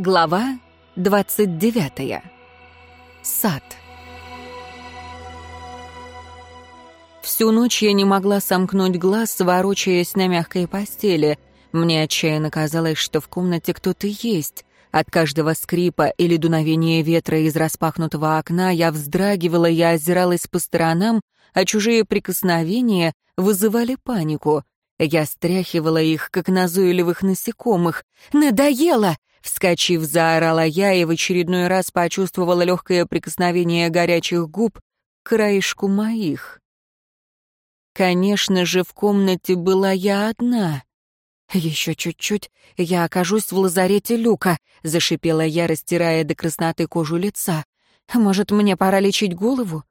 Глава 29. Сад. Всю ночь я не могла сомкнуть глаз, ворочаясь на мягкой постели. Мне отчаянно казалось, что в комнате кто-то есть. От каждого скрипа или дуновения ветра из распахнутого окна я вздрагивала и озиралась по сторонам, а чужие прикосновения вызывали панику. Я стряхивала их, как назойливых насекомых. «Надоело!» Вскочив, заорала я и в очередной раз почувствовала легкое прикосновение горячих губ к краешку моих. Конечно же, в комнате была я одна. «Еще чуть-чуть, я окажусь в лазарете Люка», — зашипела я, растирая до красноты кожу лица. «Может, мне пора лечить голову?»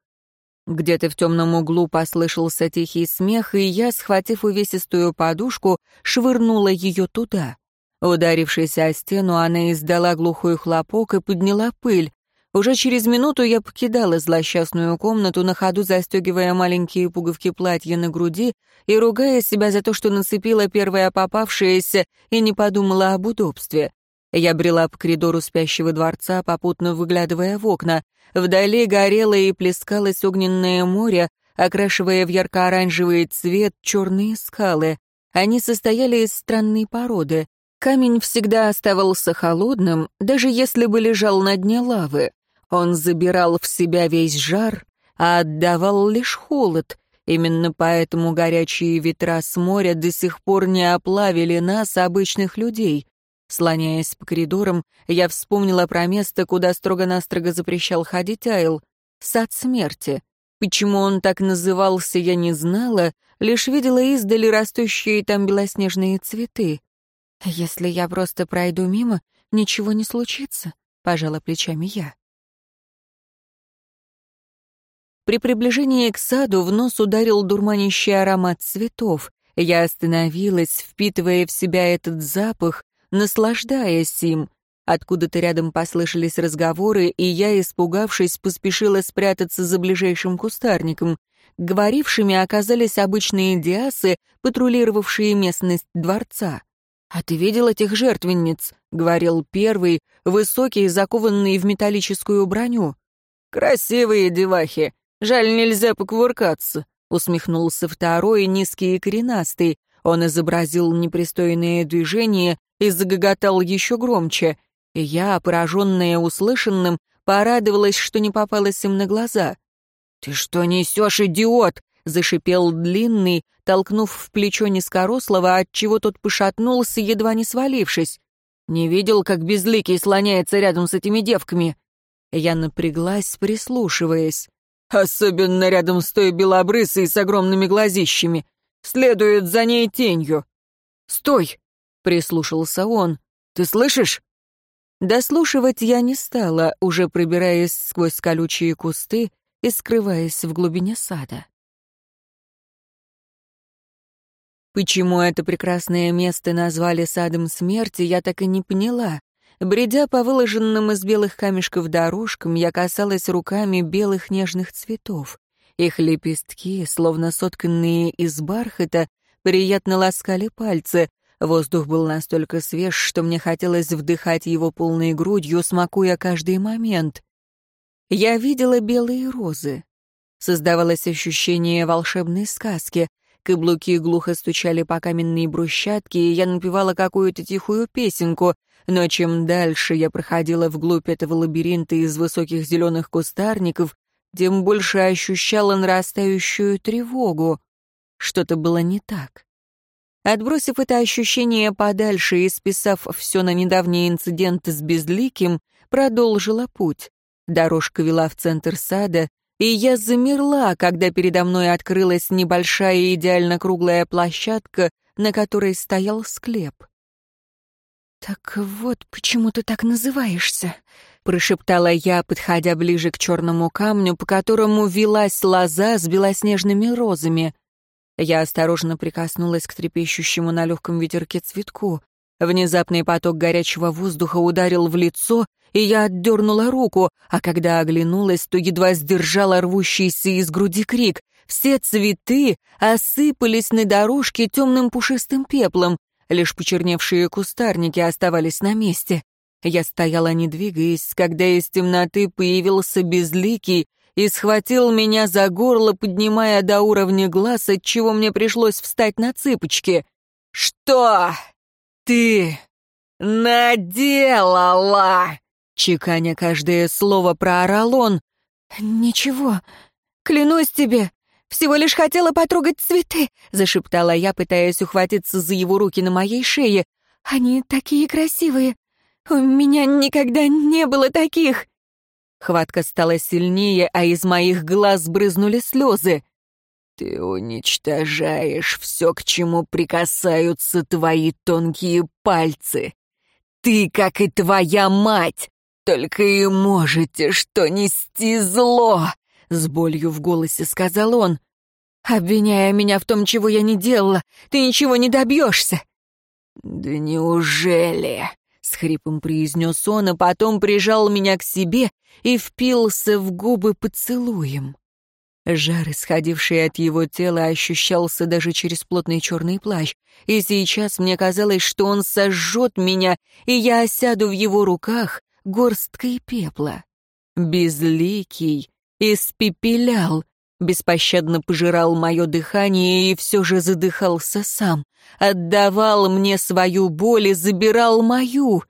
Где-то в темном углу послышался тихий смех, и я, схватив увесистую подушку, швырнула ее туда. Ударившись о стену, она издала глухой хлопок и подняла пыль. Уже через минуту я покидала злосчастную комнату, на ходу застегивая маленькие пуговки платья на груди и ругая себя за то, что нацепила первое попавшееся и не подумала об удобстве. Я брела по коридору спящего дворца, попутно выглядывая в окна. Вдали горело и плескалось огненное море, окрашивая в ярко-оранжевый цвет черные скалы. Они состояли из странной породы. Камень всегда оставался холодным, даже если бы лежал на дне лавы. Он забирал в себя весь жар, а отдавал лишь холод. Именно поэтому горячие ветра с моря до сих пор не оплавили нас, обычных людей. Слоняясь по коридорам, я вспомнила про место, куда строго-настрого запрещал ходить Айл. Сад смерти. Почему он так назывался, я не знала, лишь видела издали растущие там белоснежные цветы. «Если я просто пройду мимо, ничего не случится», — пожала плечами я. При приближении к саду в нос ударил дурманящий аромат цветов. Я остановилась, впитывая в себя этот запах, наслаждаясь им. Откуда-то рядом послышались разговоры, и я, испугавшись, поспешила спрятаться за ближайшим кустарником. Говорившими оказались обычные диасы, патрулировавшие местность дворца. «А ты видел этих жертвенниц?» — говорил первый, высокий, закованный в металлическую броню. «Красивые девахи. Жаль, нельзя покувыркаться», — усмехнулся второй, низкий и коренастый. Он изобразил непристойное движение и загоготал еще громче. Я, пораженная услышанным, порадовалась, что не попалась им на глаза. «Ты что несешь, идиот?» Зашипел длинный, толкнув в плечо низкорослого, отчего тот пошатнулся, едва не свалившись. Не видел, как безликий слоняется рядом с этими девками. Я напряглась, прислушиваясь. Особенно рядом с той белобрысой с огромными глазищами. Следует за ней тенью. «Стой!» — прислушался он. «Ты слышишь?» Дослушивать я не стала, уже пробираясь сквозь колючие кусты и скрываясь в глубине сада. Почему это прекрасное место назвали садом смерти, я так и не поняла. Бредя по выложенным из белых камешков дорожкам, я касалась руками белых нежных цветов. Их лепестки, словно сотканные из бархата, приятно ласкали пальцы. Воздух был настолько свеж, что мне хотелось вдыхать его полной грудью, смакуя каждый момент. Я видела белые розы. Создавалось ощущение волшебной сказки. Каблуки глухо стучали по каменной брусчатке, и я напевала какую-то тихую песенку, но чем дальше я проходила вглубь этого лабиринта из высоких зеленых кустарников, тем больше ощущала нарастающую тревогу. Что-то было не так. Отбросив это ощущение подальше и списав все на недавний инцидент с Безликим, продолжила путь. Дорожка вела в центр сада, и я замерла, когда передо мной открылась небольшая идеально круглая площадка, на которой стоял склеп. «Так вот, почему ты так называешься?» — прошептала я, подходя ближе к черному камню, по которому велась лоза с белоснежными розами. Я осторожно прикоснулась к трепещущему на легком ветерке цветку. Внезапный поток горячего воздуха ударил в лицо, и я отдернула руку, а когда оглянулась, то едва сдержала рвущийся из груди крик. Все цветы осыпались на дорожке темным пушистым пеплом, лишь почерневшие кустарники оставались на месте. Я стояла, не двигаясь, когда из темноты появился безликий и схватил меня за горло, поднимая до уровня глаз, отчего мне пришлось встать на цыпочки. «Что ты наделала?» Чеканя каждое слово проорал он. «Ничего, клянусь тебе, всего лишь хотела потрогать цветы», — зашептала я, пытаясь ухватиться за его руки на моей шее. «Они такие красивые. У меня никогда не было таких». Хватка стала сильнее, а из моих глаз брызнули слезы. «Ты уничтожаешь все, к чему прикасаются твои тонкие пальцы. Ты, как и твоя мать, только и можете что нести зло!» С болью в голосе сказал он. «Обвиняя меня в том, чего я не делала, ты ничего не добьешься!» «Да неужели?» — с хрипом произнес он, а потом прижал меня к себе и впился в губы поцелуем. Жар, исходивший от его тела, ощущался даже через плотный черный плащ, и сейчас мне казалось, что он сожжет меня, и я осяду в его руках горсткой пепла. Безликий, испепелял, беспощадно пожирал мое дыхание и все же задыхался сам, отдавал мне свою боль и забирал мою.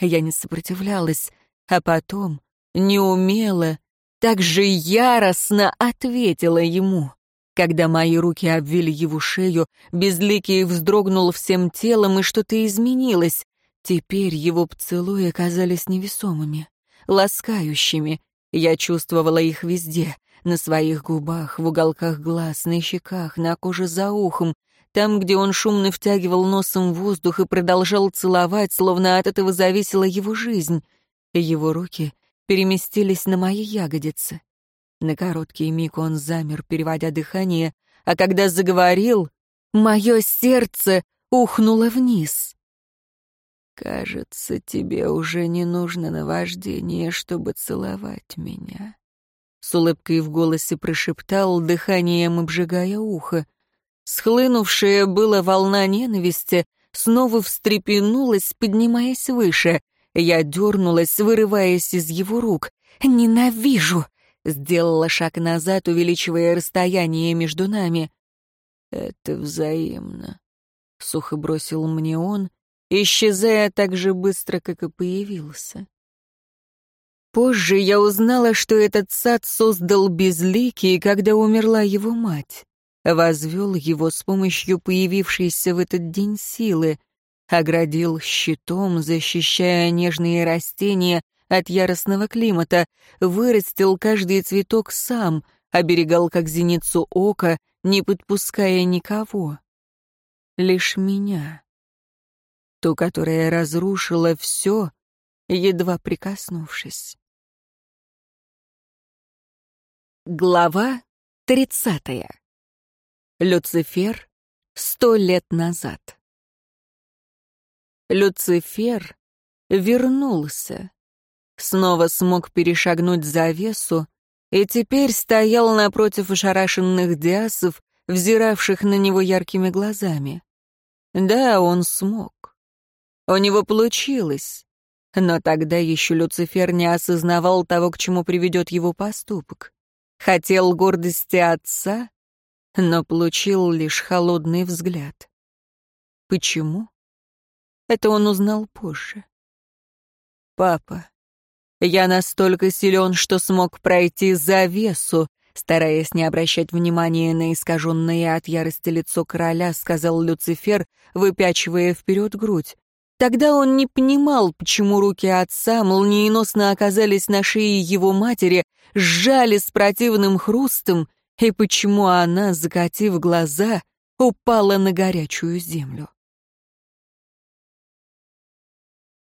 Я не сопротивлялась, а потом, неумело, так же яростно ответила ему. Когда мои руки обвили его шею, Безликий вздрогнул всем телом, и что-то изменилось. Теперь его поцелуи оказались невесомыми, ласкающими. Я чувствовала их везде — на своих губах, в уголках глаз, на щеках, на коже за ухом, там, где он шумно втягивал носом воздух и продолжал целовать, словно от этого зависела его жизнь. Его руки переместились на мои ягодицы. На короткий миг он замер, переводя дыхание, а когда заговорил, мое сердце ухнуло вниз. «Кажется, тебе уже не нужно наваждение, чтобы целовать меня», — с улыбкой в голосе прошептал, дыханием обжигая ухо. Схлынувшая была волна ненависти снова встрепенулась, поднимаясь выше. Я дернулась, вырываясь из его рук. «Ненавижу!» — сделала шаг назад, увеличивая расстояние между нами. «Это взаимно», — сухо бросил мне он, исчезая так же быстро, как и появился. Позже я узнала, что этот сад создал Безликий, когда умерла его мать. Возвел его с помощью появившейся в этот день силы, оградил щитом, защищая нежные растения от яростного климата, вырастил каждый цветок сам, оберегал как зеницу ока, не подпуская никого. Лишь меня ту, которая разрушила все, едва прикоснувшись. Глава тридцатая. Люцифер сто лет назад. Люцифер вернулся, снова смог перешагнуть завесу и теперь стоял напротив ошарашенных диасов, взиравших на него яркими глазами. Да, он смог. У него получилось. Но тогда еще Люцифер не осознавал того, к чему приведет его поступок. Хотел гордости отца, но получил лишь холодный взгляд. Почему? Это он узнал позже. «Папа, я настолько силен, что смог пройти завесу», стараясь не обращать внимания на искаженное от ярости лицо короля, сказал Люцифер, выпячивая вперед грудь. Тогда он не понимал, почему руки отца молниеносно оказались на шее его матери, сжали с противным хрустом, и почему она, закатив глаза, упала на горячую землю.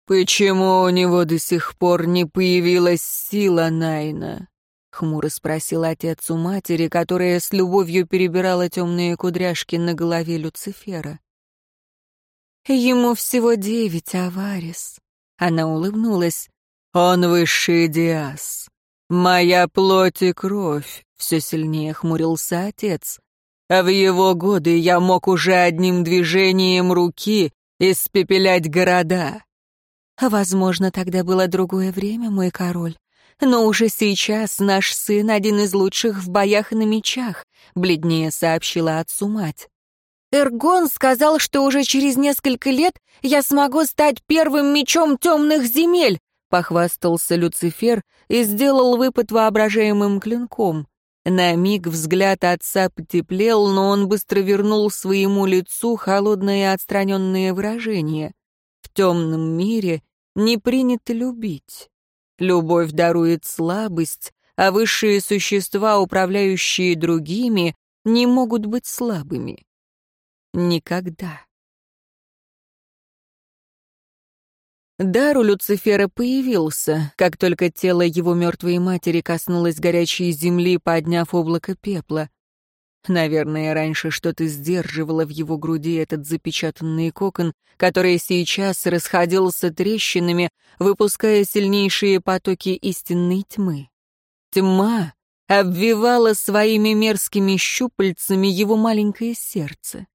«Почему у него до сих пор не появилась сила Найна?» — хмуро спросил отец у матери, которая с любовью перебирала темные кудряшки на голове Люцифера. Ему всего девять, Аварис. Она улыбнулась. Он высший Диас. Моя плоть и кровь. Все сильнее хмурился отец. А в его годы я мог уже одним движением руки испепелять города. Возможно, тогда было другое время, мой король. Но уже сейчас наш сын один из лучших в боях на мечах, бледнее сообщила отцу мать. Эргон сказал, что уже через несколько лет я смогу стать первым мечом темных земель, похвастался Люцифер и сделал выпад воображаемым клинком. На миг взгляд отца потеплел, но он быстро вернул своему лицу холодное отстраненное выражение. В темном мире не принято любить. Любовь дарует слабость, а высшие существа, управляющие другими, не могут быть слабыми. Никогда. Дар у Люцифера появился, как только тело его мертвой матери коснулось горячей земли, подняв облако пепла. Наверное, раньше что-то сдерживало в его груди этот запечатанный кокон, который сейчас расходился трещинами, выпуская сильнейшие потоки истинной тьмы. Тьма обвивала своими мерзкими щупальцами его маленькое сердце.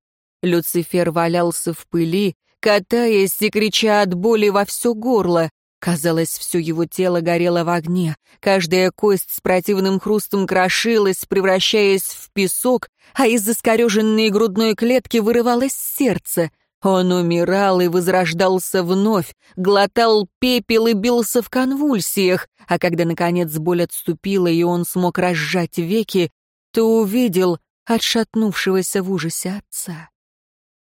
Люцифер валялся в пыли, катаясь и крича от боли во все горло. Казалось, все его тело горело в огне, каждая кость с противным хрустом крошилась, превращаясь в песок, а из искореженной грудной клетки вырывалось сердце. Он умирал и возрождался вновь, глотал пепел и бился в конвульсиях, а когда, наконец, боль отступила и он смог разжать веки, то увидел отшатнувшегося в ужасе отца.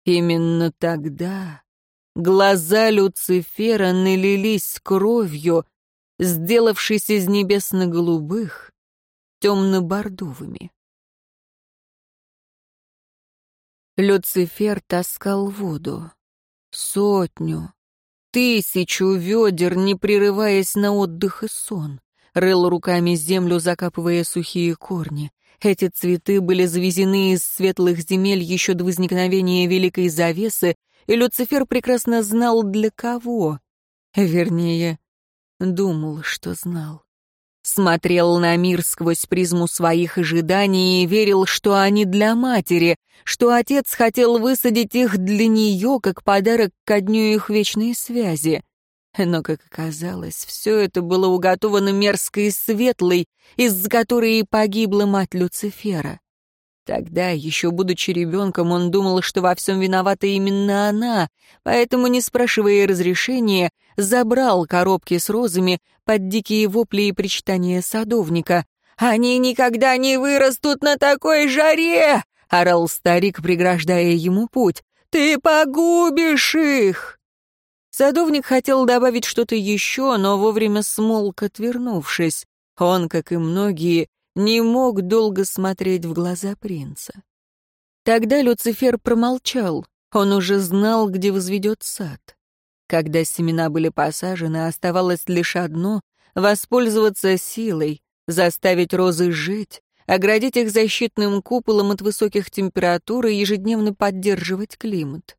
Именно тогда Глаза Люцифера налились кровью, сделавшись из небесно-голубых темно-бордовыми. Люцифер таскал воду. Сотню, тысячу ведер, не прерываясь на отдых и сон. Рыл руками землю, закапывая сухие корни. Эти цветы были завезены из светлых земель еще до возникновения Великой Завесы и Люцифер прекрасно знал, для кого. Вернее, думал, что знал. Смотрел на мир сквозь призму своих ожиданий и верил, что они для матери, что отец хотел высадить их для нее, как подарок ко дню их вечной связи. Но, как оказалось, все это было уготовано мерзкой светлой, из-за которой и погибла мать Люцифера. Тогда, еще будучи ребенком, он думал, что во всем виновата именно она, поэтому, не спрашивая разрешения, забрал коробки с розами под дикие вопли и причитания садовника. «Они никогда не вырастут на такой жаре!» — орал старик, преграждая ему путь. «Ты погубишь их!» Садовник хотел добавить что-то еще, но вовремя смолк, отвернувшись. Он, как и многие, не мог долго смотреть в глаза принца. Тогда Люцифер промолчал, он уже знал, где возведет сад. Когда семена были посажены, оставалось лишь одно — воспользоваться силой, заставить розы жить, оградить их защитным куполом от высоких температур и ежедневно поддерживать климат.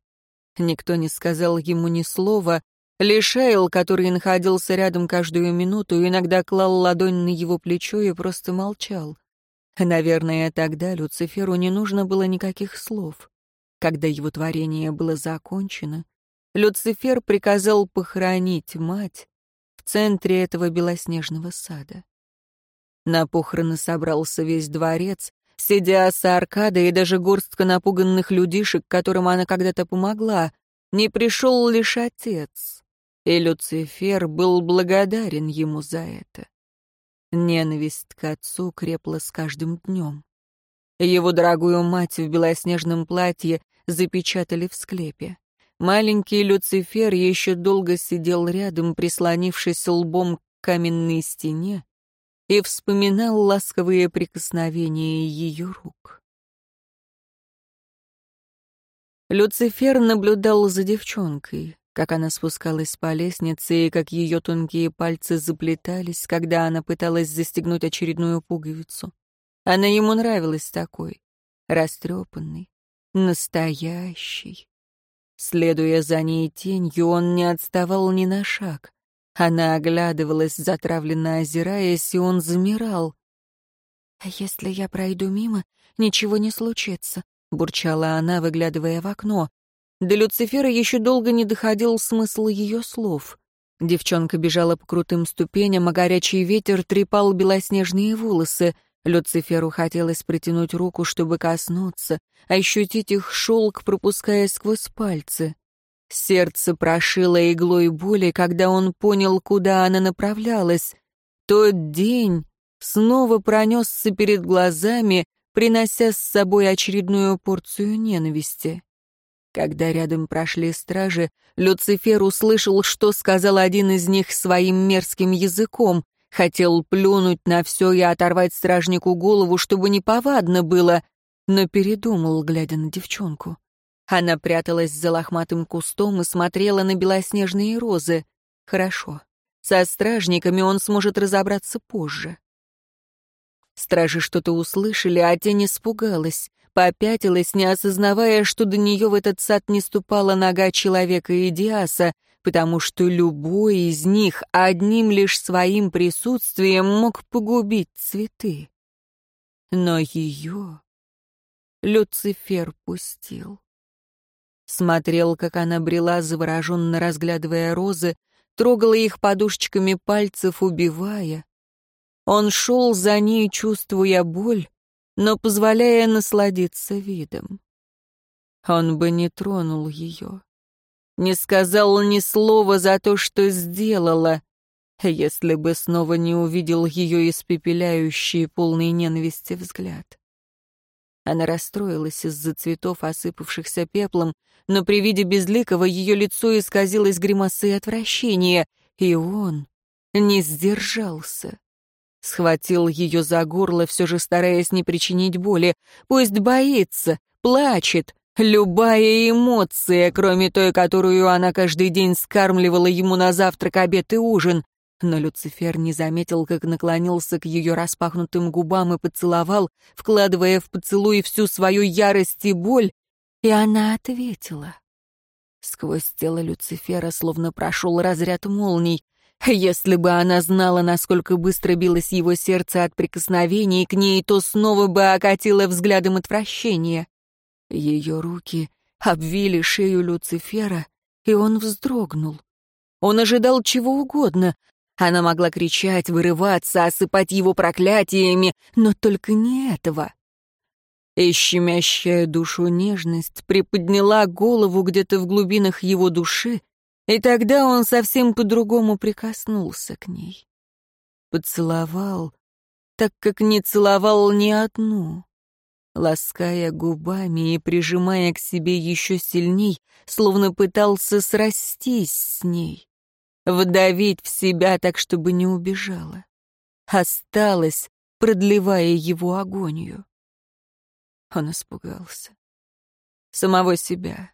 Никто не сказал ему ни слова, Лишайл, который находился рядом каждую минуту, иногда клал ладонь на его плечо и просто молчал. Наверное, тогда Люциферу не нужно было никаких слов. Когда его творение было закончено, Люцифер приказал похоронить мать в центре этого белоснежного сада. На похороны собрался весь дворец, сидя с аркадой и даже горстка напуганных людишек, которым она когда-то помогла. Не пришел лишь отец и Люцифер был благодарен ему за это. Ненависть к отцу крепла с каждым днем. Его дорогую мать в белоснежном платье запечатали в склепе. Маленький Люцифер еще долго сидел рядом, прислонившись лбом к каменной стене, и вспоминал ласковые прикосновения ее рук. Люцифер наблюдал за девчонкой как она спускалась по лестнице и как ее тонкие пальцы заплетались, когда она пыталась застегнуть очередную пуговицу. Она ему нравилась такой, растрепанный, настоящий. Следуя за ней тенью, он не отставал ни на шаг. Она оглядывалась, затравленно озираясь, и он замирал. «А если я пройду мимо, ничего не случится», — бурчала она, выглядывая в окно. До Люцифера еще долго не доходил смысл ее слов. Девчонка бежала по крутым ступеням, а горячий ветер трепал белоснежные волосы. Люциферу хотелось протянуть руку, чтобы коснуться, ощутить их шелк, пропуская сквозь пальцы. Сердце прошило иглой боли, когда он понял, куда она направлялась. Тот день снова пронесся перед глазами, принося с собой очередную порцию ненависти. Когда рядом прошли стражи, Люцифер услышал, что сказал один из них своим мерзким языком. Хотел плюнуть на все и оторвать стражнику голову, чтобы неповадно было, но передумал, глядя на девчонку. Она пряталась за лохматым кустом и смотрела на белоснежные розы. Хорошо. Со стражниками он сможет разобраться позже. Стражи что-то услышали, а тень испугалась попятилась, не осознавая, что до нее в этот сад не ступала нога человека и Диаса, потому что любой из них одним лишь своим присутствием мог погубить цветы. Но ее Люцифер пустил. Смотрел, как она брела, завороженно разглядывая розы, трогала их подушечками пальцев, убивая. Он шел за ней, чувствуя боль, но позволяя насладиться видом. Он бы не тронул ее, не сказал ни слова за то, что сделала, если бы снова не увидел ее испепеляющий, полный ненависти взгляд. Она расстроилась из-за цветов, осыпавшихся пеплом, но при виде безликого ее лицо исказилось гримасой отвращения, и он не сдержался. Схватил ее за горло, все же стараясь не причинить боли. Пусть боится, плачет. Любая эмоция, кроме той, которую она каждый день скармливала ему на завтрак, обед и ужин. Но Люцифер не заметил, как наклонился к ее распахнутым губам и поцеловал, вкладывая в поцелуй всю свою ярость и боль, и она ответила. Сквозь тело Люцифера словно прошел разряд молний. Если бы она знала, насколько быстро билось его сердце от прикосновений к ней, то снова бы окатила взглядом отвращения. Ее руки обвили шею Люцифера, и он вздрогнул. Он ожидал чего угодно. Она могла кричать, вырываться, осыпать его проклятиями, но только не этого. И щемящая душу нежность приподняла голову где-то в глубинах его души, и тогда он совсем по-другому прикоснулся к ней. Поцеловал, так как не целовал ни одну, лаская губами и прижимая к себе еще сильней, словно пытался срастись с ней, вдавить в себя так, чтобы не убежала. Осталось, продлевая его агонию. Он испугался. Самого себя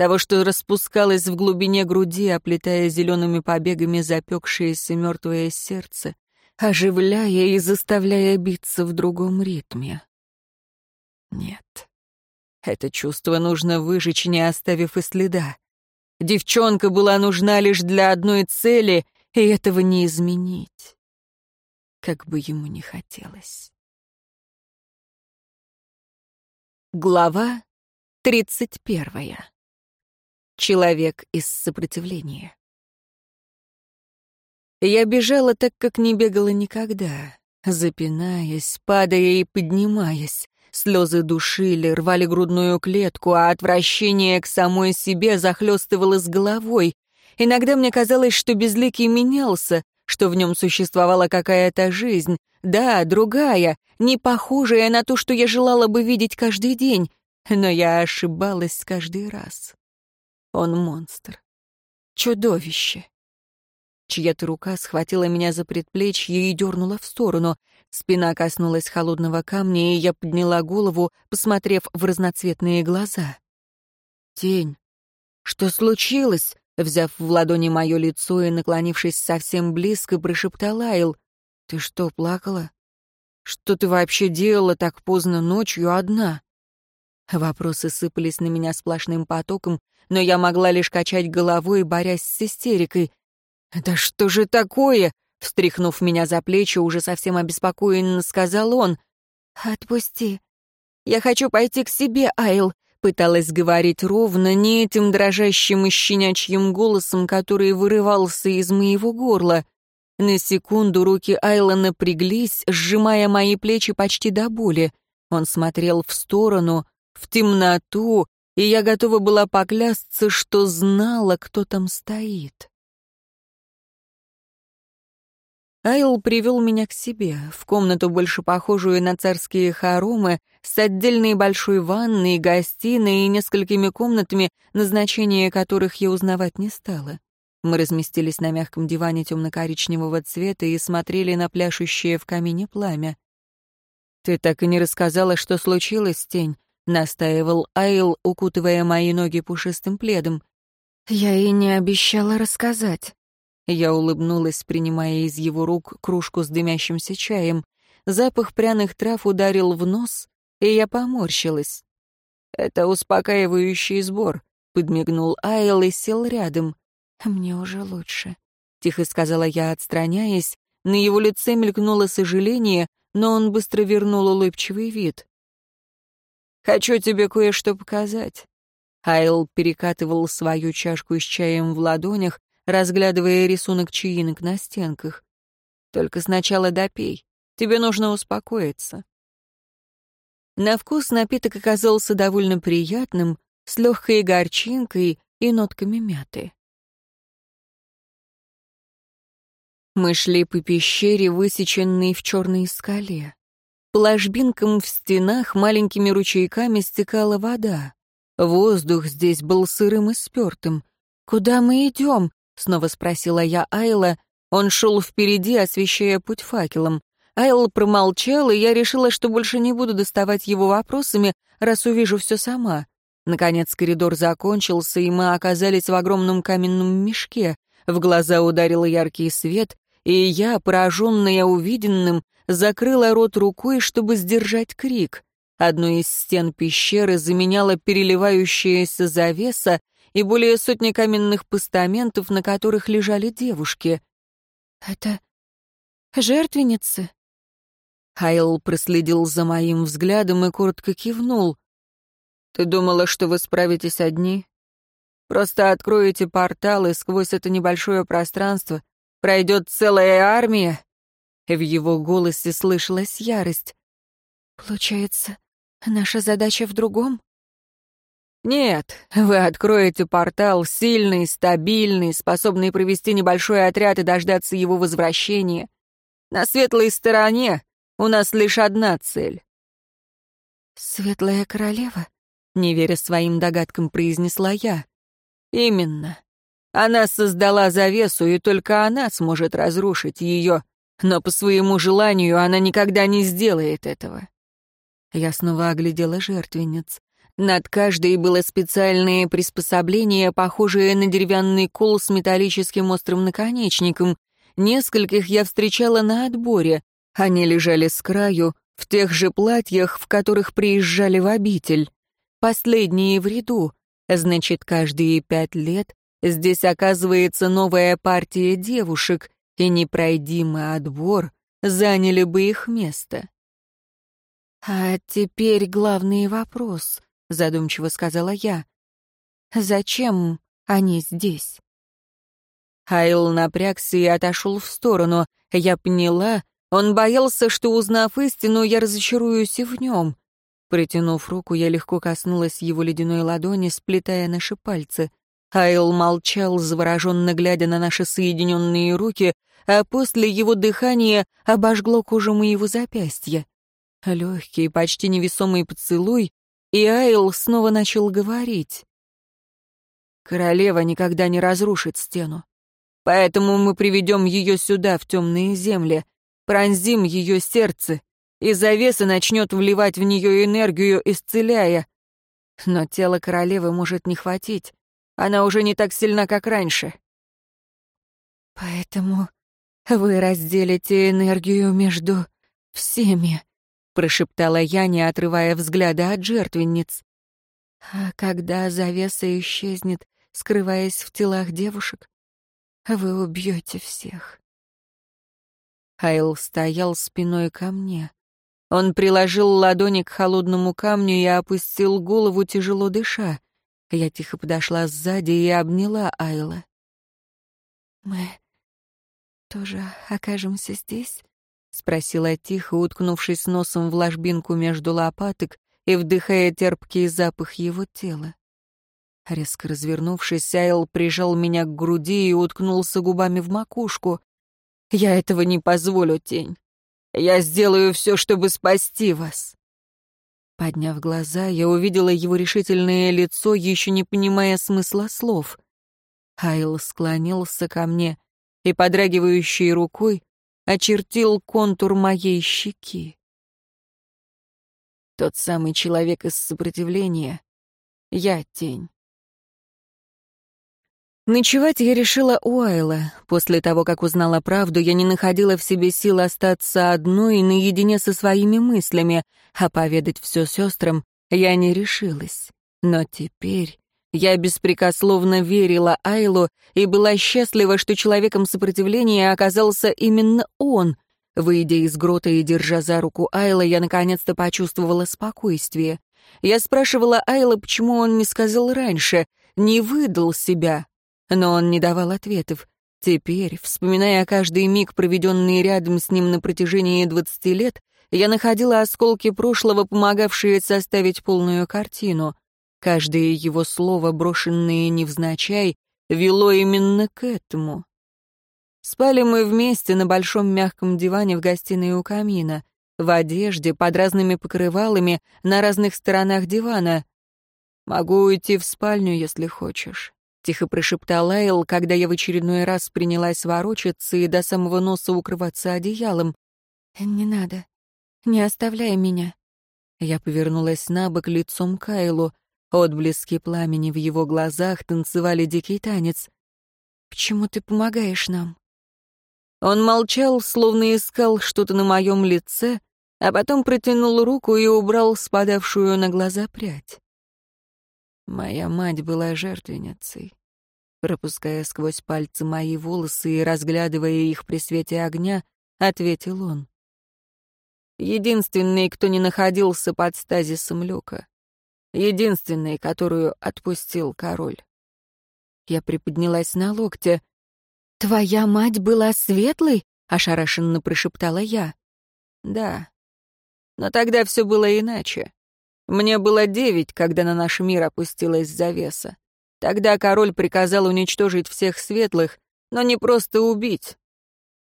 того, что распускалось в глубине груди, оплетая зелеными побегами запекшееся мертвое сердце, оживляя и заставляя биться в другом ритме. Нет, это чувство нужно выжечь, не оставив и следа. Девчонка была нужна лишь для одной цели, и этого не изменить, как бы ему ни хотелось. Глава тридцать первая человек из сопротивления. Я бежала так, как не бегала никогда, запинаясь, падая и поднимаясь. Слезы душили, рвали грудную клетку, а отвращение к самой себе захлестывало с головой. Иногда мне казалось, что Безликий менялся, что в нем существовала какая-то жизнь, да, другая, не похожая на ту, что я желала бы видеть каждый день, но я ошибалась каждый раз. Он монстр. Чудовище. Чья-то рука схватила меня за предплечье и дернула в сторону. Спина коснулась холодного камня, и я подняла голову, посмотрев в разноцветные глаза. «Тень, что случилось?» Взяв в ладони мое лицо и наклонившись совсем близко, прошептал Айл. «Ты что, плакала? Что ты вообще делала так поздно ночью одна?» Вопросы сыпались на меня сплошным потоком, но я могла лишь качать головой, борясь с истерикой. «Да что же такое?» — встряхнув меня за плечи, уже совсем обеспокоенно сказал он. «Отпусти. Я хочу пойти к себе, Айл. Пыталась говорить ровно, не этим дрожащим и щенячьим голосом, который вырывался из моего горла. На секунду руки Айла напряглись, сжимая мои плечи почти до боли. Он смотрел в сторону, в темноту, и я готова была поклясться, что знала, кто там стоит. Айл привел меня к себе, в комнату, больше похожую на царские хоромы, с отдельной большой ванной, гостиной и несколькими комнатами, назначение которых я узнавать не стала. Мы разместились на мягком диване темно-коричневого цвета и смотрели на пляшущее в камине пламя. «Ты так и не рассказала, что случилось, тень», — настаивал Айл, укутывая мои ноги пушистым пледом. «Я и не обещала рассказать». Я улыбнулась, принимая из его рук кружку с дымящимся чаем. Запах пряных трав ударил в нос, и я поморщилась. «Это успокаивающий сбор», — подмигнул Айл и сел рядом. «Мне уже лучше», — тихо сказала я, отстраняясь. На его лице мелькнуло сожаление, но он быстро вернул улыбчивый вид. «Хочу тебе кое-что показать». Айл перекатывал свою чашку с чаем в ладонях, разглядывая рисунок чаинок на стенках. «Только сначала допей. Тебе нужно успокоиться». На вкус напиток оказался довольно приятным, с легкой горчинкой и нотками мяты. Мы шли по пещере, высеченной в черной скале. По в стенах маленькими ручейками стекала вода. Воздух здесь был сырым и спертым. «Куда мы идем?» Снова спросила я Айла. Он шел впереди, освещая путь факелом. Айл промолчал, и я решила, что больше не буду доставать его вопросами, раз увижу все сама. Наконец коридор закончился, и мы оказались в огромном каменном мешке. В глаза ударил яркий свет, и я, пораженная увиденным, закрыла рот рукой, чтобы сдержать крик. Одну из стен пещеры заменяла переливающаяся завеса, и более сотни каменных постаментов, на которых лежали девушки. «Это жертвенницы?» Хайл проследил за моим взглядом и коротко кивнул. «Ты думала, что вы справитесь одни? Просто откроете портал, и сквозь это небольшое пространство пройдет целая армия?» В его голосе слышалась ярость. «Получается, наша задача в другом?» Нет, вы откроете портал сильный, стабильный, способный провести небольшой отряд и дождаться его возвращения. На светлой стороне у нас лишь одна цель. «Светлая королева?» — не веря своим догадкам, произнесла я. «Именно. Она создала завесу, и только она сможет разрушить ее, но по своему желанию она никогда не сделает этого». Я снова оглядела жертвенниц. Над каждой было специальное приспособление, похожее на деревянный кол с металлическим острым наконечником. Нескольких я встречала на отборе. Они лежали с краю, в тех же платьях, в которых приезжали в обитель. Последние в ряду. Значит, каждые пять лет здесь оказывается новая партия девушек, и не отбор, заняли бы их место. А теперь главный вопрос задумчиво сказала я. «Зачем они здесь?» Айл напрягся и отошел в сторону. Я поняла, он боялся, что, узнав истину, я разочаруюсь и в нем. Притянув руку, я легко коснулась его ледяной ладони, сплетая наши пальцы. Айл молчал, завороженно глядя на наши соединенные руки, а после его дыхания обожгло кожу моего запястья. Легкий, почти невесомый поцелуй, и Айл снова начал говорить. «Королева никогда не разрушит стену. Поэтому мы приведем ее сюда, в темные земли, пронзим ее сердце, и завеса начнет вливать в нее энергию, исцеляя. Но тело королевы может не хватить. Она уже не так сильна, как раньше. Поэтому вы разделите энергию между всеми, — прошептала я, не отрывая взгляда от жертвенниц. «А когда завеса исчезнет, скрываясь в телах девушек, вы убьете всех». Хайл стоял спиной ко мне. Он приложил ладони к холодному камню и опустил голову, тяжело дыша. Я тихо подошла сзади и обняла Айла. «Мы тоже окажемся здесь?» — спросила тихо, уткнувшись носом в ложбинку между лопаток и вдыхая терпкий запах его тела. Резко развернувшись, Айл прижал меня к груди и уткнулся губами в макушку. «Я этого не позволю, тень. Я сделаю все, чтобы спасти вас». Подняв глаза, я увидела его решительное лицо, еще не понимая смысла слов. Айл склонился ко мне и, подрагивающей рукой, очертил контур моей щеки. Тот самый человек из сопротивления. Я тень. Ночевать я решила у Айла. После того, как узнала правду, я не находила в себе сил остаться одной и наедине со своими мыслями, а поведать все сестрам я не решилась. Но теперь я беспрекословно верила Айлу и была счастлива, что человеком сопротивления оказался именно он. Выйдя из грота и держа за руку Айла, я наконец-то почувствовала спокойствие. Я спрашивала Айла, почему он не сказал раньше, не выдал себя, но он не давал ответов. Теперь, вспоминая каждый миг, проведенный рядом с ним на протяжении двадцати лет, я находила осколки прошлого, помогавшие составить полную картину. Каждое его слово, брошенное невзначай, вело именно к этому. Спали мы вместе на большом мягком диване в гостиной у камина, в одежде, под разными покрывалами, на разных сторонах дивана. «Могу уйти в спальню, если хочешь», — тихо прошептал Айл, когда я в очередной раз принялась ворочаться и до самого носа укрываться одеялом. «Не надо. Не оставляй меня». Я повернулась на бок лицом к Айлу. Отблески пламени в его глазах танцевали дикий танец. «Почему ты помогаешь нам?» Он молчал, словно искал что-то на моем лице, а потом протянул руку и убрал спадавшую на глаза прядь. Моя мать была жертвенницей. Пропуская сквозь пальцы мои волосы и разглядывая их при свете огня, ответил он. Единственный, кто не находился под стазисом люка. Единственный, которую отпустил король. Я приподнялась на локте. «Твоя мать была светлой?» — ошарашенно прошептала я. «Да. Но тогда все было иначе. Мне было девять, когда на наш мир опустилась завеса. Тогда король приказал уничтожить всех светлых, но не просто убить.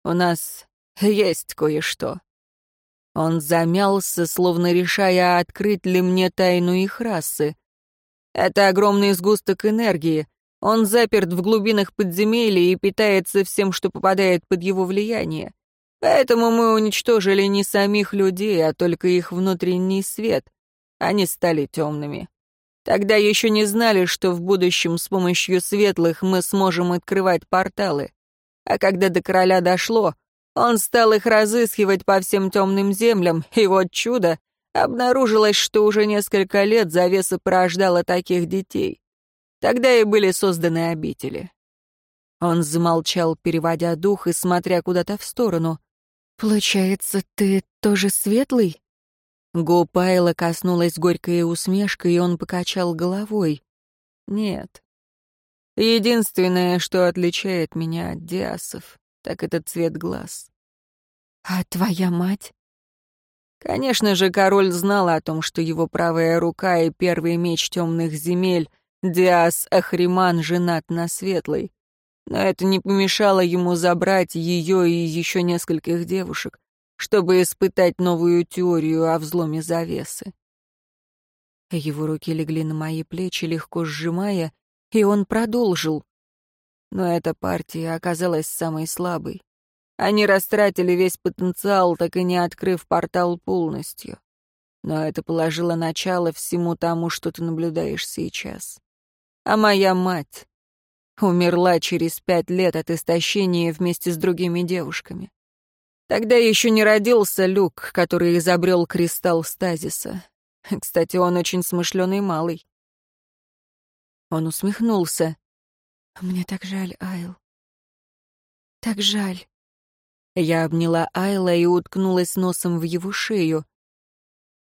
У нас есть кое-что. Он замялся, словно решая, открыть ли мне тайну их расы. Это огромный сгусток энергии. Он заперт в глубинах подземелья и питается всем, что попадает под его влияние. Поэтому мы уничтожили не самих людей, а только их внутренний свет — они стали темными. Тогда еще не знали, что в будущем с помощью светлых мы сможем открывать порталы. А когда до короля дошло, он стал их разыскивать по всем темным землям, и вот чудо, обнаружилось, что уже несколько лет завеса порождала таких детей. Тогда и были созданы обители. Он замолчал, переводя дух и смотря куда-то в сторону. «Получается, ты тоже светлый?» Губ Айла коснулась горькая усмешка, и он покачал головой. «Нет. Единственное, что отличает меня от диасов, так это цвет глаз». «А твоя мать?» Конечно же, король знал о том, что его правая рука и первый меч темных земель, Диас Ахриман, женат на Светлой. Но это не помешало ему забрать ее и еще нескольких девушек чтобы испытать новую теорию о взломе завесы. Его руки легли на мои плечи, легко сжимая, и он продолжил. Но эта партия оказалась самой слабой. Они растратили весь потенциал, так и не открыв портал полностью. Но это положило начало всему тому, что ты наблюдаешь сейчас. А моя мать умерла через пять лет от истощения вместе с другими девушками. Тогда еще не родился Люк, который изобрел кристалл стазиса. Кстати, он очень смышленый малый. Он усмехнулся. «Мне так жаль, Айл. Так жаль». Я обняла Айла и уткнулась носом в его шею.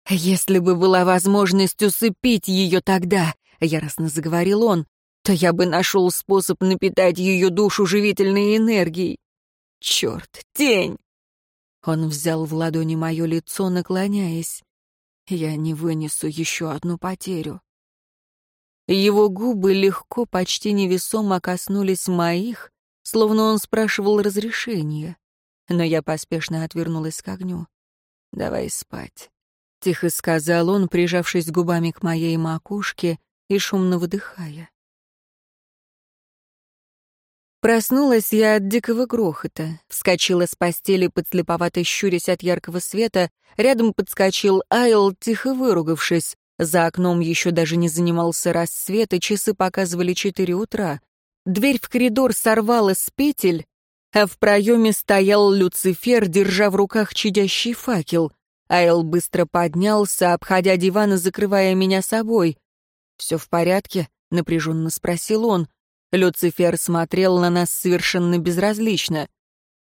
«Если бы была возможность усыпить ее тогда», — яростно заговорил он, «то я бы нашел способ напитать ее душу живительной энергией. Черт, тень!» Он взял в ладони мое лицо, наклоняясь. «Я не вынесу еще одну потерю». Его губы легко, почти невесомо коснулись моих, словно он спрашивал разрешения. Но я поспешно отвернулась к огню. «Давай спать», — тихо сказал он, прижавшись губами к моей макушке и шумно выдыхая. Проснулась я от дикого грохота, вскочила с постели, подслеповато щурясь от яркого света, рядом подскочил Айл, тихо выругавшись. За окном еще даже не занимался рассвет, и часы показывали четыре утра. Дверь в коридор сорвала с петель, а в проеме стоял Люцифер, держа в руках чадящий факел. Айл быстро поднялся, обходя диван и закрывая меня собой. «Все в порядке?» — напряженно спросил он. Люцифер смотрел на нас совершенно безразлично.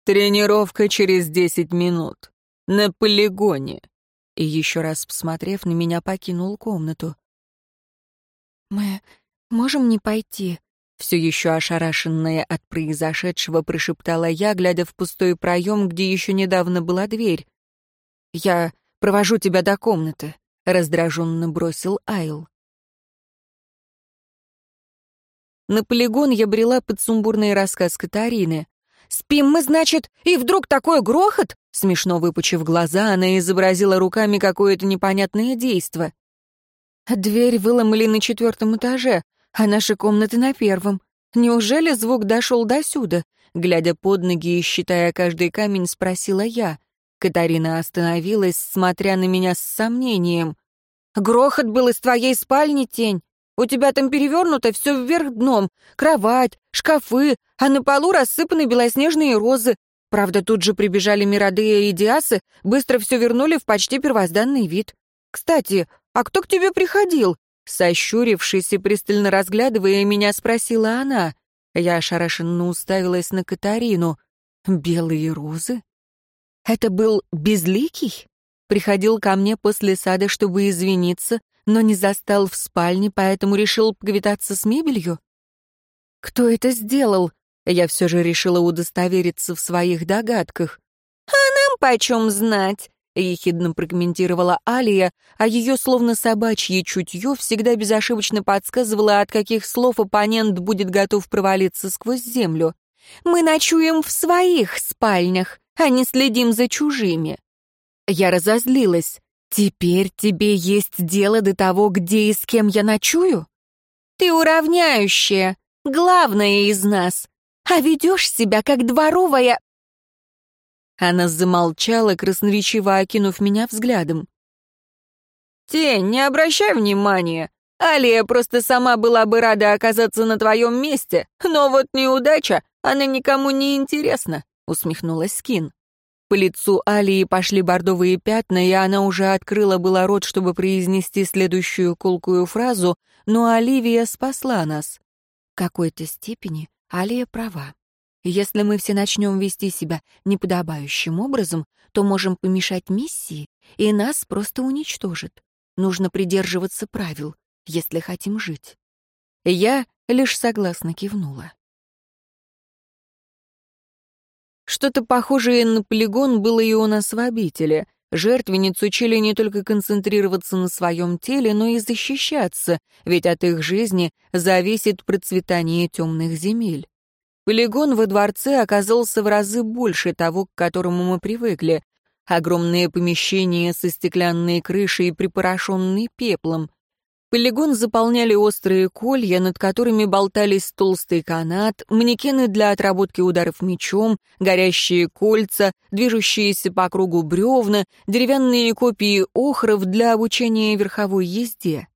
«Тренировка через десять минут. На полигоне». И еще раз посмотрев на меня, покинул комнату. «Мы можем не пойти?» Все еще ошарашенная от произошедшего, прошептала я, глядя в пустой проем, где еще недавно была дверь. «Я провожу тебя до комнаты», — раздраженно бросил Айл. На полигон я брела под сумбурный рассказ Катарины. «Спим мы, значит, и вдруг такой грохот?» Смешно выпучив глаза, она изобразила руками какое-то непонятное действо. «Дверь выломали на четвертом этаже, а наши комнаты на первом. Неужели звук дошел до сюда?» Глядя под ноги и считая каждый камень, спросила я. Катарина остановилась, смотря на меня с сомнением. «Грохот был из твоей спальни, тень. У тебя там перевернуто все вверх дном. Кровать, шкафы, а на полу рассыпаны белоснежные розы. Правда, тут же прибежали Мирадея и Диасы, быстро все вернули в почти первозданный вид. Кстати, а кто к тебе приходил? Сощурившись и пристально разглядывая меня, спросила она. Я ошарашенно уставилась на Катарину. «Белые розы? Это был Безликий? Приходил ко мне после сада, чтобы извиниться, но не застал в спальне, поэтому решил повидаться с мебелью? Кто это сделал? Я все же решила удостовериться в своих догадках. «А нам почем знать?» — ехидно прокомментировала Алия, а ее словно собачье чутье всегда безошибочно подсказывало, от каких слов оппонент будет готов провалиться сквозь землю. «Мы ночуем в своих спальнях, а не следим за чужими». Я разозлилась. «Теперь тебе есть дело до того, где и с кем я ночую?» «Ты уравняющая, главная из нас, а ведешь себя как дворовая...» Она замолчала, красноречиво окинув меня взглядом. «Тень, не обращай внимания. Алия просто сама была бы рада оказаться на твоем месте, но вот неудача, она никому не интересна», — усмехнулась Скин. По лицу Алии пошли бордовые пятна, и она уже открыла было рот, чтобы произнести следующую колкую фразу, но Оливия спасла нас. В какой-то степени Алия права. Если мы все начнем вести себя неподобающим образом, то можем помешать миссии, и нас просто уничтожат. Нужно придерживаться правил, если хотим жить. Я лишь согласно кивнула. Что-то похожее на полигон было и у нас в обители. Жертвенниц учили не только концентрироваться на своем теле, но и защищаться, ведь от их жизни зависит процветание темных земель. Полигон во дворце оказался в разы больше того, к которому мы привыкли. Огромные помещения со стеклянной крышей, припорошенные пеплом. Полигон заполняли острые колья, над которыми болтались толстый канат, манекены для отработки ударов мечом, горящие кольца, движущиеся по кругу бревна, деревянные копии охров для обучения верховой езде.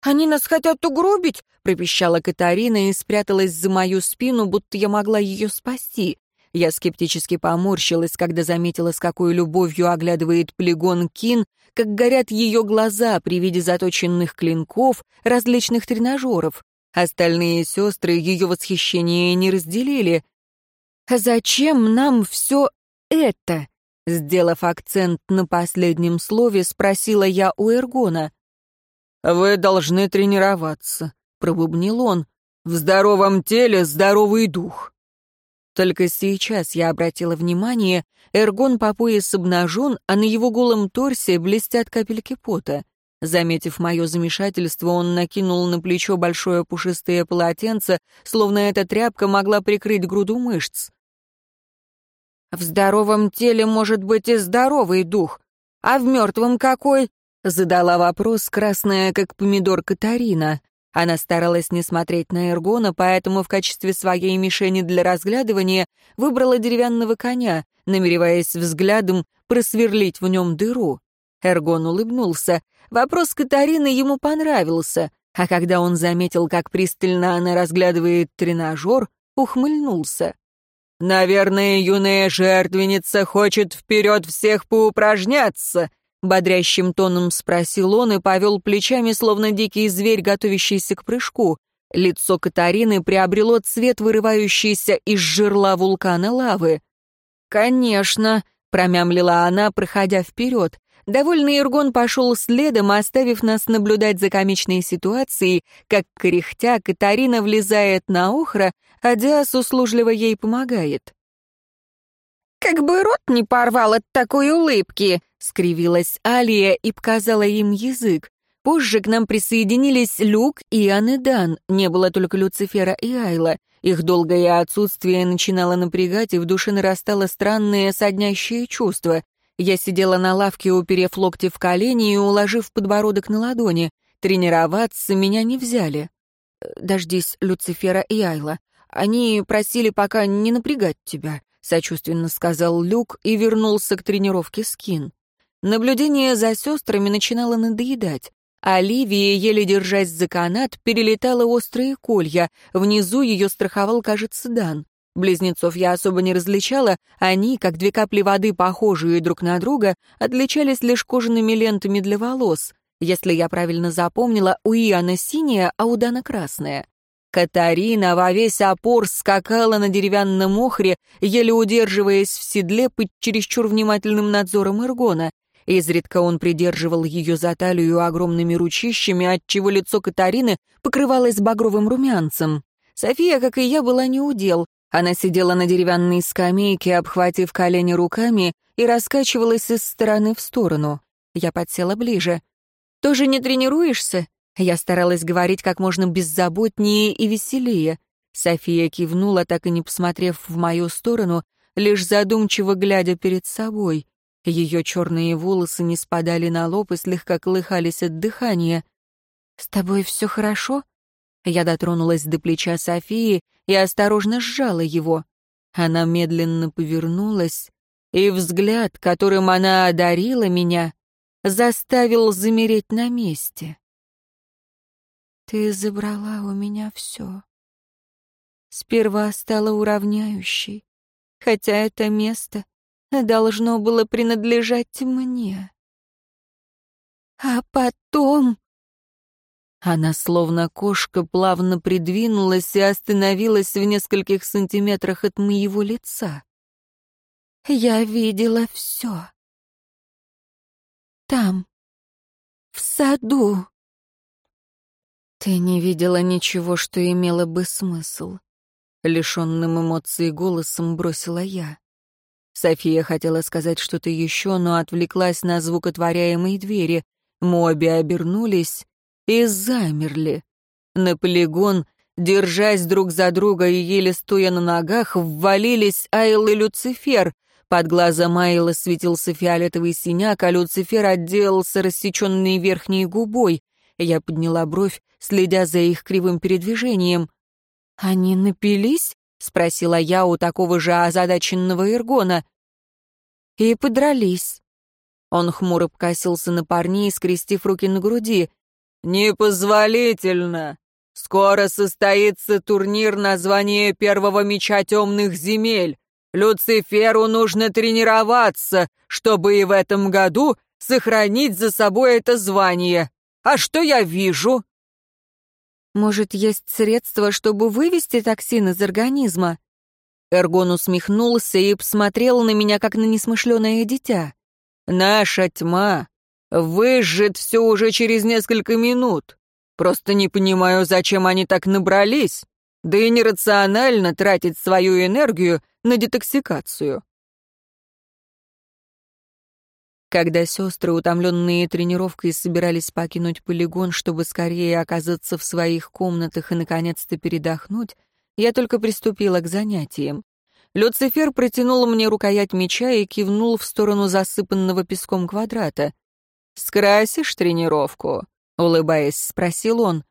«Они нас хотят угробить!» — пропищала Катарина и спряталась за мою спину, будто я могла ее спасти. Я скептически поморщилась, когда заметила, с какой любовью оглядывает полигон Кин, как горят ее глаза при виде заточенных клинков, различных тренажеров. Остальные сестры ее восхищение не разделили. «Зачем нам все это?» Сделав акцент на последнем слове, спросила я у Эргона. «Вы должны тренироваться», — пробубнил он. «В здоровом теле здоровый дух». Только сейчас я обратила внимание, Эргон по пояс обнажен, а на его голом торсе блестят капельки пота. Заметив мое замешательство, он накинул на плечо большое пушистое полотенце, словно эта тряпка могла прикрыть груду мышц. «В здоровом теле может быть и здоровый дух, а в мертвом какой?» — задала вопрос красная, как помидор Катарина. Она старалась не смотреть на Эргона, поэтому в качестве своей мишени для разглядывания выбрала деревянного коня, намереваясь взглядом просверлить в нем дыру. Эргон улыбнулся. Вопрос Катарины ему понравился, а когда он заметил, как пристально она разглядывает тренажер, ухмыльнулся. «Наверное, юная жертвенница хочет вперед всех поупражняться», бодрящим тоном спросил он и повел плечами, словно дикий зверь, готовящийся к прыжку. Лицо Катарины приобрело цвет, вырывающийся из жерла вулкана лавы. «Конечно», — промямлила она, проходя вперед. Довольный Иргон пошел следом, оставив нас наблюдать за комичной ситуацией, как кряхтя Катарина влезает на охра, а Диас услужливо ей помогает. «Как бы рот не порвал от такой улыбки!» — скривилась Алия и показала им язык. Позже к нам присоединились Люк и Анедан, не было только Люцифера и Айла. Их долгое отсутствие начинало напрягать, и в душе нарастало странное соднящее чувство. Я сидела на лавке, уперев локти в колени и уложив подбородок на ладони. Тренироваться меня не взяли. Дождись Люцифера и Айла. Они просили пока не напрягать тебя, сочувственно сказал Люк и вернулся к тренировке скин. Наблюдение за сестрами начинало надоедать. Оливия, еле держась за канат, перелетала острые колья. Внизу ее страховал, кажется, Дан. Близнецов я особо не различала, они, как две капли воды, похожие друг на друга, отличались лишь кожаными лентами для волос. Если я правильно запомнила, у Иоанна синяя, а у Дана красная. Катарина во весь опор скакала на деревянном охре, еле удерживаясь в седле под чересчур внимательным надзором Эргона. Изредка он придерживал ее за талию огромными ручищами, отчего лицо Катарины покрывалось багровым румянцем. София, как и я, была неудел. Она сидела на деревянной скамейке, обхватив колени руками, и раскачивалась из стороны в сторону. Я подсела ближе. «Тоже не тренируешься?» Я старалась говорить как можно беззаботнее и веселее. София кивнула, так и не посмотрев в мою сторону, лишь задумчиво глядя перед собой. Ее черные волосы не спадали на лоб и слегка колыхались от дыхания. «С тобой все хорошо?» Я дотронулась до плеча Софии и осторожно сжала его. Она медленно повернулась, и взгляд, которым она одарила меня, заставил замереть на месте. «Ты забрала у меня все. Сперва стала уравняющей, хотя это место должно было принадлежать мне. А потом она, словно кошка, плавно придвинулась и остановилась в нескольких сантиметрах от моего лица. Я видела все. Там, в саду. Ты не видела ничего, что имело бы смысл. Лишенным эмоций голосом бросила я. София хотела сказать что-то еще, но отвлеклась на звук отворяемой двери. Мы обе обернулись и замерли. На полигон, держась друг за друга и еле стоя на ногах, ввалились Айл и Люцифер. Под глазом Айла светился фиолетовый синяк, а Люцифер отделался рассеченной верхней губой. Я подняла бровь, следя за их кривым передвижением. «Они напились?» — спросила я у такого же озадаченного Эргона. «И подрались». Он хмуро покосился на парней, скрестив руки на груди — «Непозволительно! Скоро состоится турнир на звание первого меча темных земель. Люциферу нужно тренироваться, чтобы и в этом году сохранить за собой это звание. А что я вижу?» «Может, есть средства, чтобы вывести токсин из организма?» Эргон усмехнулся и посмотрел на меня, как на несмышленое дитя. «Наша тьма выжжет все уже через несколько минут. Просто не понимаю, зачем они так набрались, да и нерационально тратить свою энергию на детоксикацию». Когда сестры, утомленные тренировкой, собирались покинуть полигон, чтобы скорее оказаться в своих комнатах и наконец-то передохнуть, я только приступила к занятиям. Люцифер протянул мне рукоять меча и кивнул в сторону засыпанного песком квадрата. «Скрасишь тренировку?» — улыбаясь, спросил он.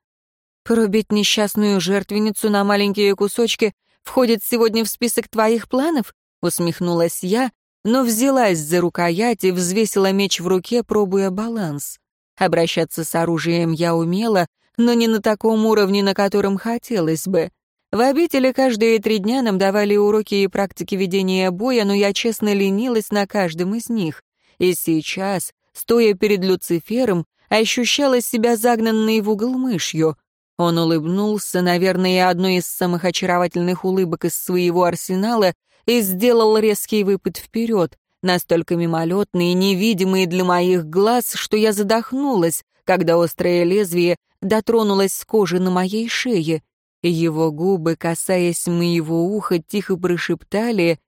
«Порубить несчастную жертвенницу на маленькие кусочки входит сегодня в список твоих планов?» — усмехнулась я, но взялась за рукоять и взвесила меч в руке, пробуя баланс. Обращаться с оружием я умела, но не на таком уровне, на котором хотелось бы. В обители каждые три дня нам давали уроки и практики ведения боя, но я честно ленилась на каждом из них. И сейчас, стоя перед Люцифером, ощущала себя загнанной в угол мышью. Он улыбнулся, наверное, одной из самых очаровательных улыбок из своего арсенала, и сделал резкий выпад вперед, настолько мимолетный и невидимый для моих глаз, что я задохнулась, когда острое лезвие дотронулось с кожи на моей шее. Его губы, касаясь моего уха, тихо прошептали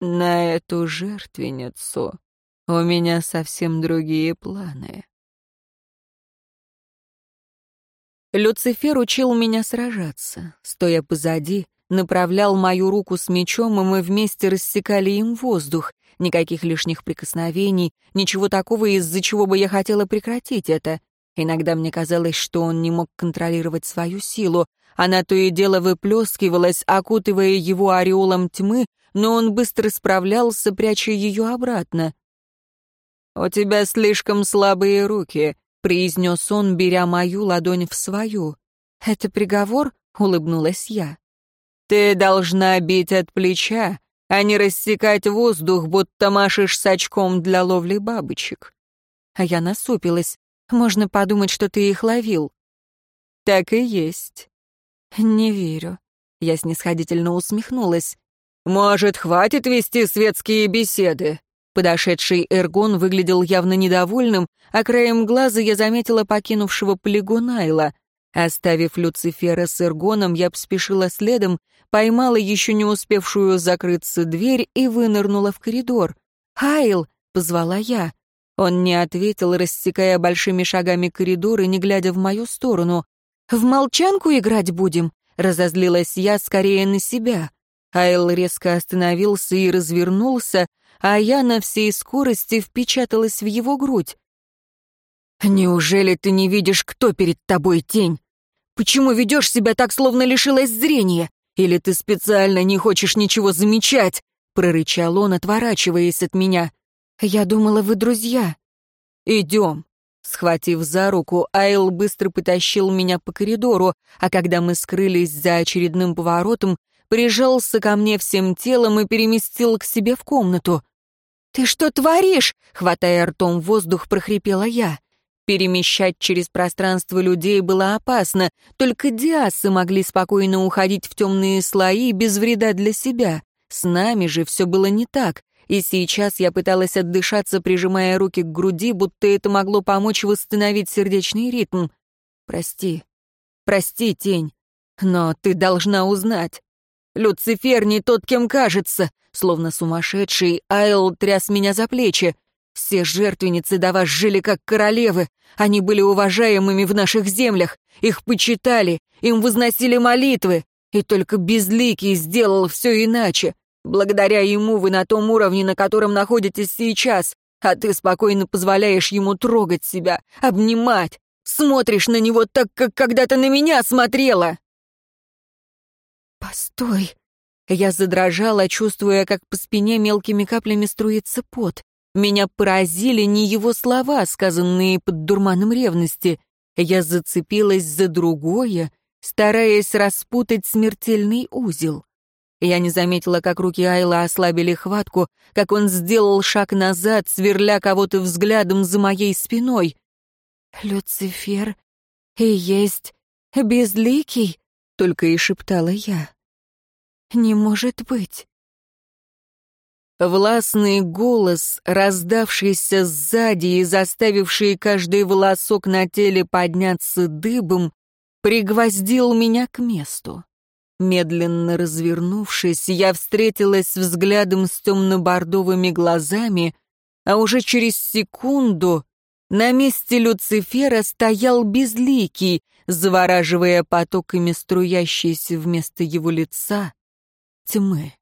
«На эту жертвенницу у меня совсем другие планы». Люцифер учил меня сражаться. Стоя позади, направлял мою руку с мечом, и мы вместе рассекали им воздух. Никаких лишних прикосновений, ничего такого, из-за чего бы я хотела прекратить это. Иногда мне казалось, что он не мог контролировать свою силу. Она то и дело выплескивалась, окутывая его ореолом тьмы, но он быстро справлялся, пряча ее обратно. «У тебя слишком слабые руки», — произнес он, беря мою ладонь в свою. «Это приговор?» — улыбнулась я. Ты должна бить от плеча, а не рассекать воздух, будто машешь с очком для ловли бабочек. А я насупилась. Можно подумать, что ты их ловил. Так и есть. Не верю. Я снисходительно усмехнулась. Может, хватит вести светские беседы? Подошедший Эргон выглядел явно недовольным, а краем глаза я заметила покинувшего полигон Айла. Оставив Люцифера с Эргоном, я поспешила следом, поймала еще не успевшую закрыться дверь и вынырнула в коридор. «Хайл!» — позвала я. Он не ответил, рассекая большими шагами коридор и не глядя в мою сторону. «В молчанку играть будем?» — разозлилась я скорее на себя. Айл резко остановился и развернулся, а я на всей скорости впечаталась в его грудь. «Неужели ты не видишь, кто перед тобой тень? Почему ведешь себя так, словно лишилась зрения? Или ты специально не хочешь ничего замечать?» — прорычал он, отворачиваясь от меня. «Я думала, вы друзья». «Идем». Схватив за руку, Айл быстро потащил меня по коридору, а когда мы скрылись за очередным поворотом, прижался ко мне всем телом и переместил к себе в комнату. «Ты что творишь?» — хватая ртом воздух, прохрипела я. Перемещать через пространство людей было опасно, только диасы могли спокойно уходить в темные слои без вреда для себя. С нами же все было не так, и сейчас я пыталась отдышаться, прижимая руки к груди, будто это могло помочь восстановить сердечный ритм. «Прости, прости, тень, но ты должна узнать. Люцифер не тот, кем кажется», словно сумасшедший, Айл тряс меня за плечи. Все жертвенницы до вас жили как королевы. Они были уважаемыми в наших землях. Их почитали, им возносили молитвы. И только Безликий сделал все иначе. Благодаря ему вы на том уровне, на котором находитесь сейчас. А ты спокойно позволяешь ему трогать себя, обнимать. Смотришь на него так, как когда-то на меня смотрела. Постой. Я задрожала, чувствуя, как по спине мелкими каплями струится пот. Меня поразили не его слова, сказанные под дурманом ревности. Я зацепилась за другое, стараясь распутать смертельный узел. Я не заметила, как руки Айла ослабили хватку, как он сделал шаг назад, сверля кого-то взглядом за моей спиной. «Люцифер и есть безликий», — только и шептала я. Не может быть. Властный голос, раздавшийся сзади и заставивший каждый волосок на теле подняться дыбом, пригвоздил меня к месту. Медленно развернувшись, я встретилась взглядом с темно-бордовыми глазами, а уже через секунду на месте Люцифера стоял безликий, завораживая потоками струящейся вместо его лица тьмы.